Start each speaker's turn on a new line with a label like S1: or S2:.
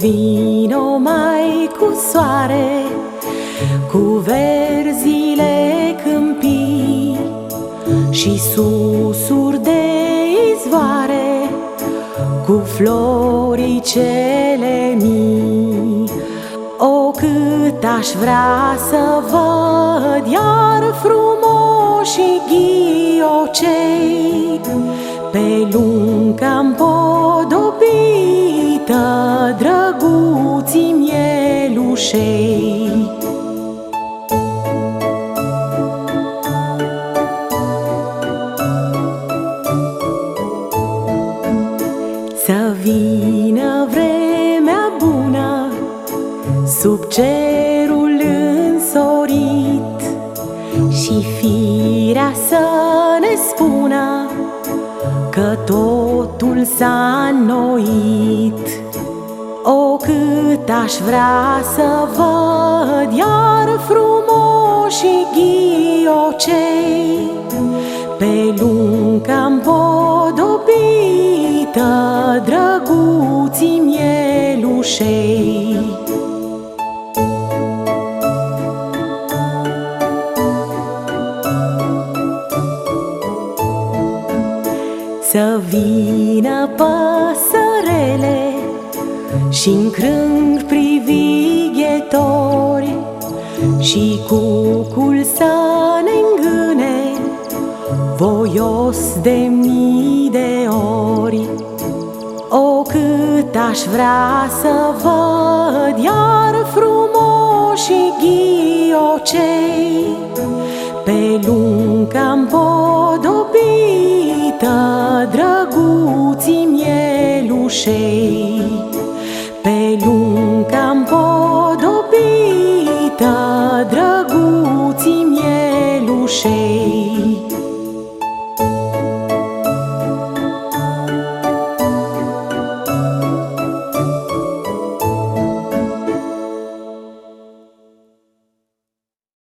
S1: vino mai cu soare, cu verzile câmpii și susuri de izvoare, cu floricele mii. O, cât aș vrea să văd iar frumoși ghiocei pe lunga împodobită drăguții mielușei. Să vină vremea bună sub cerul însorit și firea să ne spună că totul s-a înnoit. O, cât aș vrea să văd iar frumoși ghiocei pe lunga împodobită drăguții mielușei. Să vină păsărele și în crâng privighetori Și cucul să ne îngâne voios de mii de ori. O, cât aș vrea să văd iar frumoși ghiocei Pe lunga împodobită drăguții mielușei Pe lunga împodobită drăguții mielușei